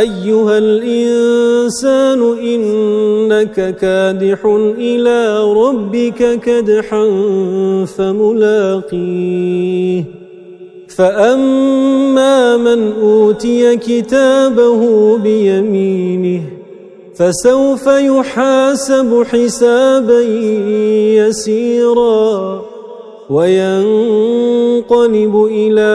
أيها الإنسان إنك كادح إلى ربك كدحا فملاقيه. فأما من أوتي كتابه بيمينه فسوف يحاسب حسابا يسيرا وينقلب إلى